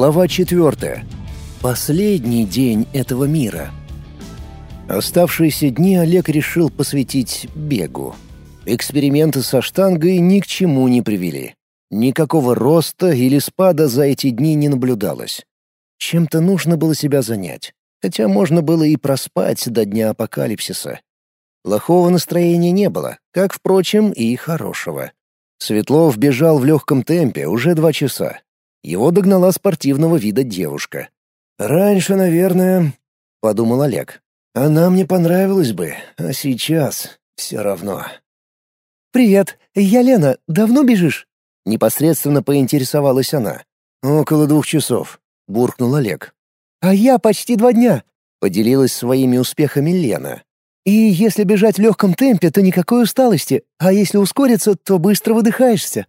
Глава 4. Последний день этого мира. Оставшиеся дни Олег решил посвятить бегу. Эксперименты со штангой ни к чему не привели. Никакого роста или спада за эти дни не наблюдалось. Чем-то нужно было себя занять, хотя можно было и проспать до дня апокалипсиса. Плохого настроения не было, как, впрочем, и хорошего. Светлов бежал в легком темпе уже два часа, его догнала спортивного вида девушка. «Раньше, наверное...» — подумал Олег. «Она мне понравилась бы, а сейчас все равно». «Привет, я Лена. Давно бежишь?» Непосредственно поинтересовалась она. «Около двух часов», — буркнул Олег. «А я почти два дня», — поделилась своими успехами Лена. «И если бежать в легком темпе, то никакой усталости, а если ускориться, то быстро выдыхаешься».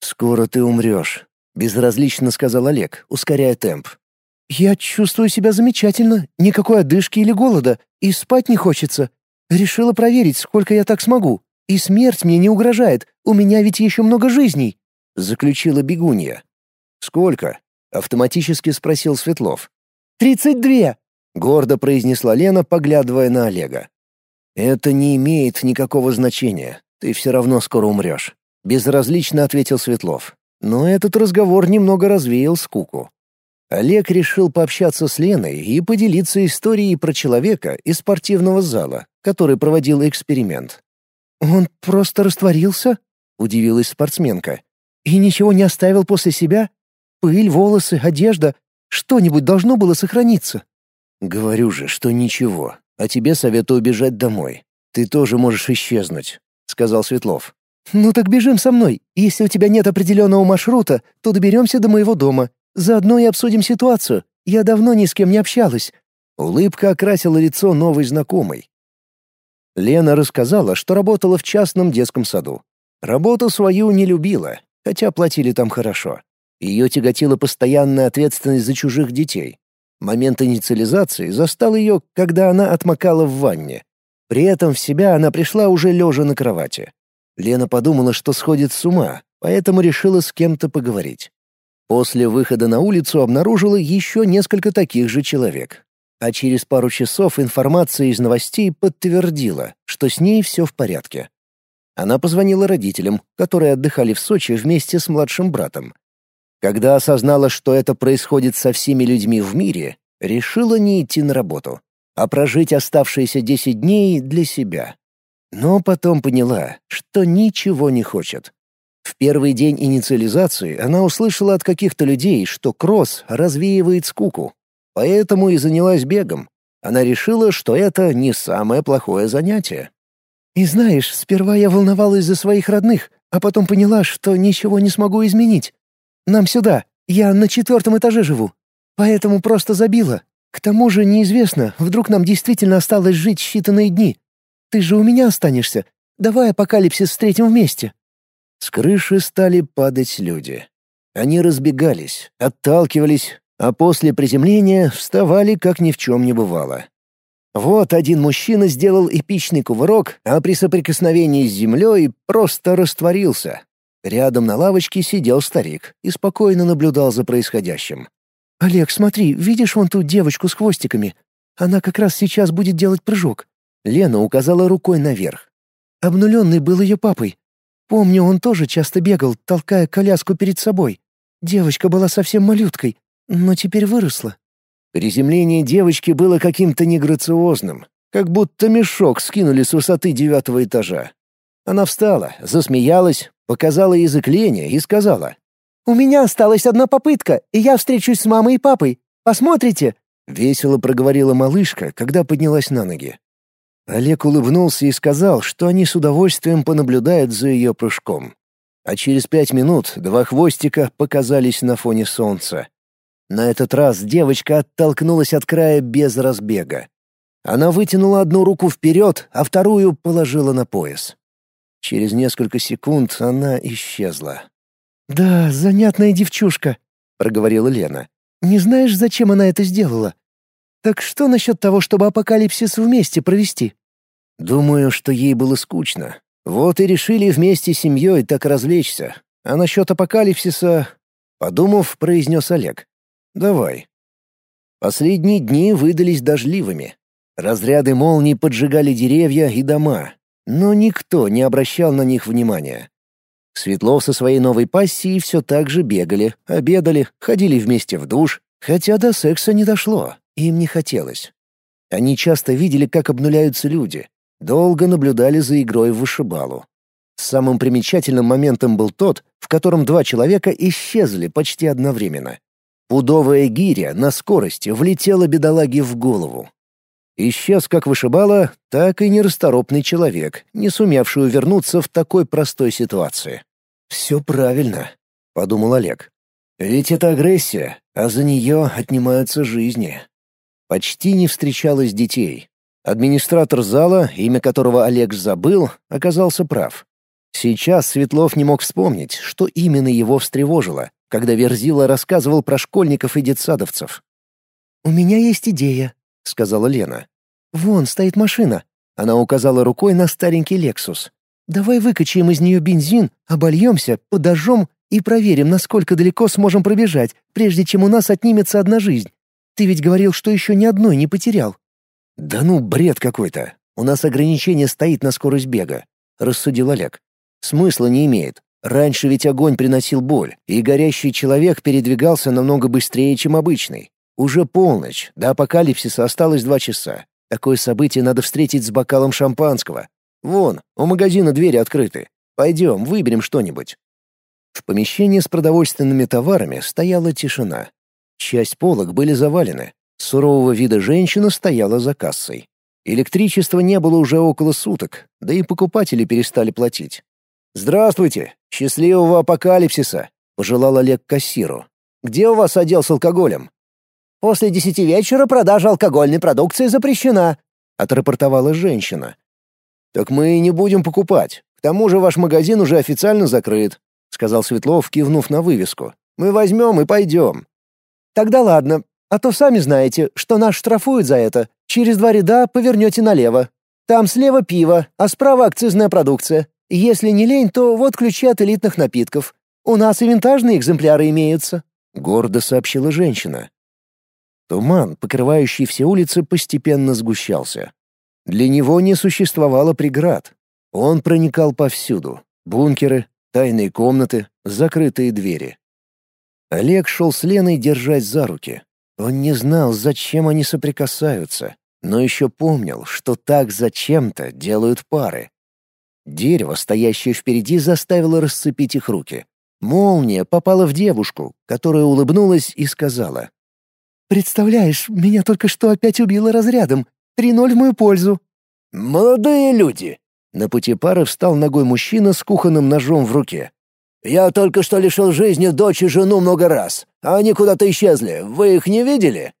«Скоро ты умрешь», — безразлично сказал Олег, ускоряя темп. «Я чувствую себя замечательно, никакой одышки или голода, и спать не хочется. Решила проверить, сколько я так смогу. И смерть мне не угрожает, у меня ведь еще много жизней», — заключила бегунья. «Сколько?» — автоматически спросил Светлов. «Тридцать две!» — гордо произнесла Лена, поглядывая на Олега. «Это не имеет никакого значения. Ты все равно скоро умрешь», — безразлично ответил Светлов. Но этот разговор немного развеял скуку. Олег решил пообщаться с Леной и поделиться историей про человека из спортивного зала, который проводил эксперимент. «Он просто растворился?» — удивилась спортсменка. «И ничего не оставил после себя? Пыль, волосы, одежда? Что-нибудь должно было сохраниться?» «Говорю же, что ничего, а тебе советую убежать домой. Ты тоже можешь исчезнуть», — сказал Светлов. «Ну так бежим со мной. Если у тебя нет определенного маршрута, то доберемся до моего дома. Заодно и обсудим ситуацию. Я давно ни с кем не общалась». Улыбка окрасила лицо новой знакомой. Лена рассказала, что работала в частном детском саду. Работу свою не любила, хотя платили там хорошо. Ее тяготила постоянная ответственность за чужих детей. Момент инициализации застал ее, когда она отмокала в ванне. При этом в себя она пришла уже лежа на кровати. Лена подумала, что сходит с ума, поэтому решила с кем-то поговорить. После выхода на улицу обнаружила еще несколько таких же человек. А через пару часов информация из новостей подтвердила, что с ней все в порядке. Она позвонила родителям, которые отдыхали в Сочи вместе с младшим братом. Когда осознала, что это происходит со всеми людьми в мире, решила не идти на работу, а прожить оставшиеся 10 дней для себя. Но потом поняла, что ничего не хочет. В первый день инициализации она услышала от каких-то людей, что кросс развеивает скуку. Поэтому и занялась бегом. Она решила, что это не самое плохое занятие. «И знаешь, сперва я волновалась за своих родных, а потом поняла, что ничего не смогу изменить. Нам сюда, я на четвертом этаже живу. Поэтому просто забила. К тому же неизвестно, вдруг нам действительно осталось жить считанные дни. Ты же у меня останешься. Давай апокалипсис встретим вместе». С крыши стали падать люди. Они разбегались, отталкивались, а после приземления вставали, как ни в чем не бывало. Вот один мужчина сделал эпичный кувырок, а при соприкосновении с землей просто растворился. Рядом на лавочке сидел старик и спокойно наблюдал за происходящим. «Олег, смотри, видишь вон ту девочку с хвостиками? Она как раз сейчас будет делать прыжок. Лена указала рукой наверх. Обнуленный был ее папой. Помню, он тоже часто бегал, толкая коляску перед собой. Девочка была совсем малюткой, но теперь выросла. Приземление девочки было каким-то неграциозным, как будто мешок скинули с высоты девятого этажа. Она встала, засмеялась, показала язык Лене и сказала. «У меня осталась одна попытка, и я встречусь с мамой и папой. Посмотрите?» Весело проговорила малышка, когда поднялась на ноги. Олег улыбнулся и сказал, что они с удовольствием понаблюдают за ее прыжком. А через пять минут два хвостика показались на фоне солнца. На этот раз девочка оттолкнулась от края без разбега. Она вытянула одну руку вперед, а вторую положила на пояс. Через несколько секунд она исчезла. «Да, занятная девчушка», — проговорила Лена. «Не знаешь, зачем она это сделала?» Так что насчет того, чтобы апокалипсис вместе провести? Думаю, что ей было скучно. Вот и решили вместе с семьей так развлечься. А насчет апокалипсиса... Подумав, произнес Олег. Давай». Последние дни выдались дождливыми. Разряды молний поджигали деревья и дома, но никто не обращал на них внимания. Светлов со своей новой пассией все так же бегали, обедали, ходили вместе в душ, хотя до секса не дошло, им не хотелось. Они часто видели, как обнуляются люди, долго наблюдали за игрой в вышибалу. Самым примечательным моментом был тот, в котором два человека исчезли почти одновременно. Пудовая гиря на скорости влетела бедолаге в голову. Исчез как вышибала, так и нерасторопный человек, не сумевший увернуться в такой простой ситуации. «Все правильно», — подумал Олег. «Ведь это агрессия, а за нее отнимаются жизни». Почти не встречалось детей. Администратор зала, имя которого Олег забыл, оказался прав. Сейчас Светлов не мог вспомнить, что именно его встревожило, когда Верзила рассказывал про школьников и детсадовцев. «У меня есть идея», — сказала Лена. «Вон стоит машина». Она указала рукой на старенький «Лексус». «Давай выкачаем из нее бензин, обольемся, подожжем и проверим, насколько далеко сможем пробежать, прежде чем у нас отнимется одна жизнь. Ты ведь говорил, что еще ни одной не потерял». «Да ну, бред какой-то. У нас ограничение стоит на скорость бега», — рассудил Олег. Смысла не имеет. Раньше ведь огонь приносил боль, и горящий человек передвигался намного быстрее, чем обычный. Уже полночь, до апокалипсиса осталось два часа. Такое событие надо встретить с бокалом шампанского. Вон, у магазина двери открыты. Пойдем, выберем что-нибудь. В помещении с продовольственными товарами стояла тишина. Часть полок были завалены. Сурового вида женщина стояла за кассой. Электричества не было уже около суток, да и покупатели перестали платить. «Здравствуйте! Счастливого апокалипсиса!» — пожелал Олег кассиру. «Где у вас отдел с алкоголем?» «После десяти вечера продажа алкогольной продукции запрещена», — отрапортовала женщина. «Так мы и не будем покупать. К тому же ваш магазин уже официально закрыт», — сказал Светлов, кивнув на вывеску. «Мы возьмем и пойдем». «Тогда ладно. А то сами знаете, что нас штрафуют за это. Через два ряда повернете налево. Там слева пиво, а справа акцизная продукция. Если не лень, то вот ключи от элитных напитков. У нас и винтажные экземпляры имеются», — гордо сообщила женщина. Туман, покрывающий все улицы, постепенно сгущался. Для него не существовало преград. Он проникал повсюду. Бункеры, тайные комнаты, закрытые двери. Олег шел с Леной держать за руки. Он не знал, зачем они соприкасаются, но еще помнил, что так зачем-то делают пары. Дерево, стоящее впереди, заставило расцепить их руки. Молния попала в девушку, которая улыбнулась и сказала. «Представляешь, меня только что опять убило разрядом. Три ноль в мою пользу». «Молодые люди!» На пути пары встал ногой мужчина с кухонным ножом в руке. «Я только что лишил жизни дочь и жену много раз, а они куда-то исчезли. Вы их не видели?»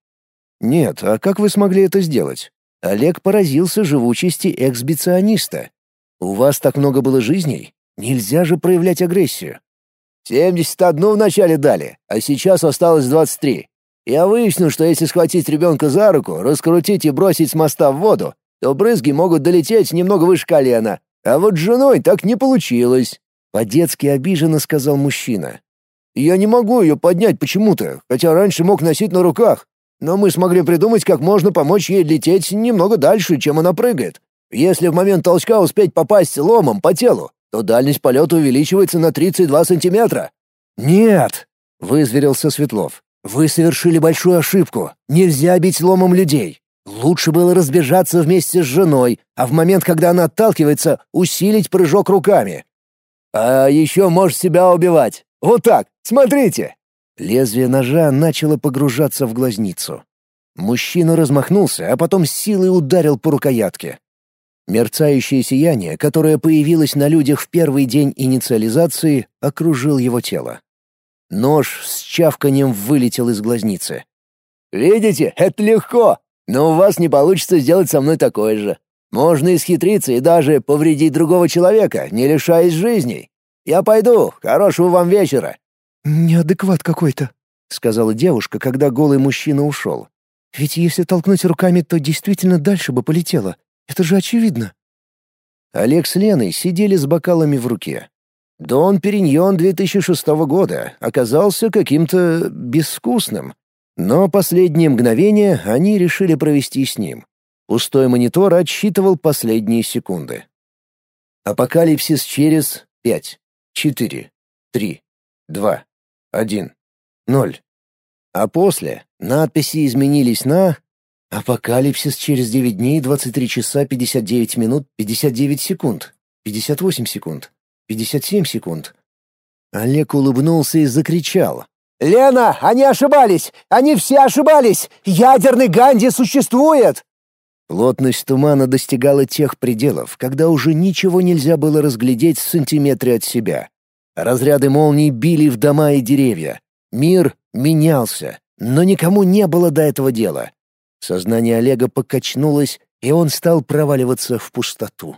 «Нет, а как вы смогли это сделать?» Олег поразился живучести эксбициониста. У вас так много было жизней? Нельзя же проявлять агрессию. Семьдесят одну вначале дали, а сейчас осталось двадцать три. Я выяснил, что если схватить ребенка за руку, раскрутить и бросить с моста в воду, то брызги могут долететь немного выше колена. А вот с женой так не получилось. По-детски обиженно сказал мужчина. Я не могу ее поднять почему-то, хотя раньше мог носить на руках. Но мы смогли придумать, как можно помочь ей лететь немного дальше, чем она прыгает. Если в момент толчка успеть попасть ломом по телу, то дальность полета увеличивается на 32 сантиметра. «Нет!» — вызверился Светлов. «Вы совершили большую ошибку. Нельзя бить ломом людей. Лучше было разбежаться вместе с женой, а в момент, когда она отталкивается, усилить прыжок руками. А еще можешь себя убивать. Вот так, смотрите!» Лезвие ножа начало погружаться в глазницу. Мужчина размахнулся, а потом силой ударил по рукоятке. Мерцающее сияние, которое появилось на людях в первый день инициализации, окружил его тело. Нож с чавканием вылетел из глазницы. «Видите, это легко, но у вас не получится сделать со мной такое же. Можно исхитриться и даже повредить другого человека, не лишаясь жизней. Я пойду, хорошего вам вечера». «Неадекват какой-то», — сказала девушка, когда голый мужчина ушел. «Ведь если толкнуть руками, то действительно дальше бы полетело. Это же очевидно. Олег с Леной сидели с бокалами в руке. Дон Периньон 2006 года оказался каким-то безвкусным. Но последние мгновения они решили провести с ним. Пустой монитор отсчитывал последние секунды. Апокалипсис через пять, четыре, три, два, один, ноль. А после надписи изменились на «Апокалипсис через девять дней, двадцать три часа, пятьдесят девять минут, пятьдесят девять секунд, пятьдесят восемь секунд, пятьдесят семь секунд». Олег улыбнулся и закричал. «Лена, они ошибались! Они все ошибались! Ядерный Ганди существует!» Плотность тумана достигала тех пределов, когда уже ничего нельзя было разглядеть в сантиметре от себя. Разряды молний били в дома и деревья. Мир менялся, но никому не было до этого дела. Сознание Олега покачнулось, и он стал проваливаться в пустоту.